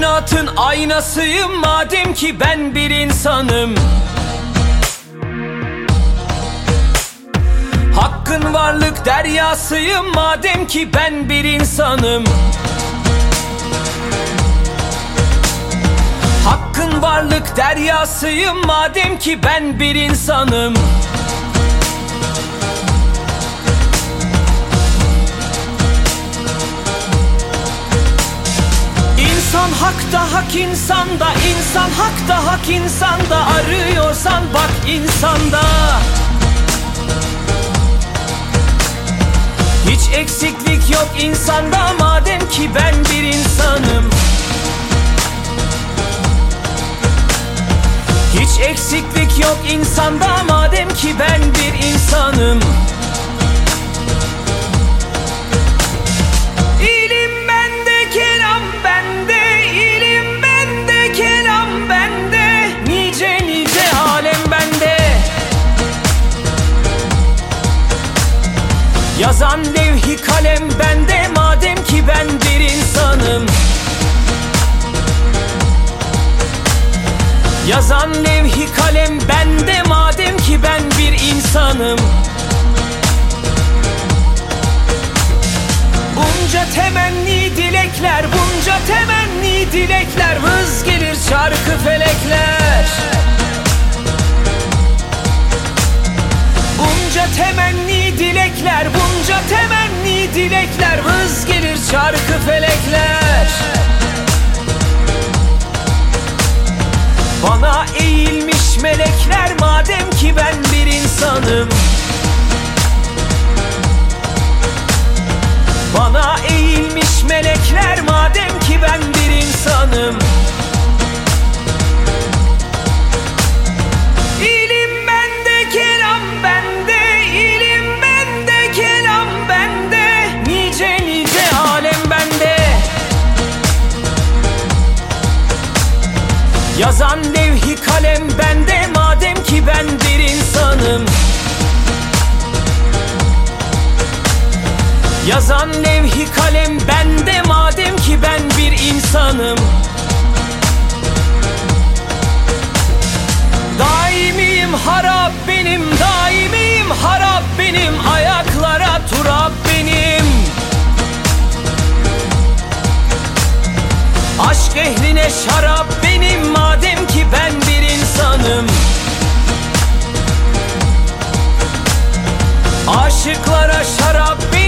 Kainatın aynasıyım madem ki ben bir insanım. Hakkın varlık deryasıyım madem ki ben bir insanım. Hakkın varlık deryasıyım madem ki ben bir insanım İnsan hakta hak insanda insan. Hakta hak insanda Arıyorsan bak insanda. Hiç eksiklik yok insanda. Madem ki ben bir insanım. Hiç eksiklik yok insanda. Madem ki ben bir insanım Yazan levhi kalem bende Madem ki ben bir insanım. Yazan levhi kalem bende Madem ki ben bir insanım. Bunca temenni dilekler Bunca temenni dilekler Vız gelir şarkı felekler. Bunca temenni dilekler Bunca temenni dilekler Vız gelir şarkı felekler. Bana eğilmiş melekler Madem ki ben bir insanım. Bana eğilmiş melekler madem ki ben bir insanım Yazan levhi kalem bende Madem ki ben bir insanım. Yazan levhi kalem bende madem ki ben bir insanım Aşk ehline şarap benim madem ki ben bir insanım. Aşıklara şarap benim